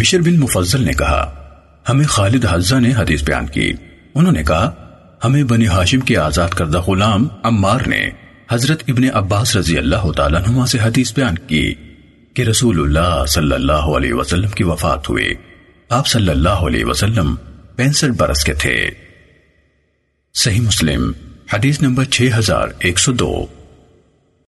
بشر بن مفضل نے کہا، ہمیں خالد حزہ نے حدیث بیان کی۔ انہوں نے کہا، ہمیں بنی ہاشم کے آزاد کردہ غلام عمار نے حضرت ابن عباس رضی اللہ تعالیٰ نما سے حدیث بیان کی کہ رسول اللہ صلی اللہ علیہ وسلم کی وفات ہوئی۔ آپ صلی اللہ علیہ وسلم پینسٹھ برس کے تھے۔ صحیح مسلم، حدیث نمبر چھ ہزار ایک سو دو۔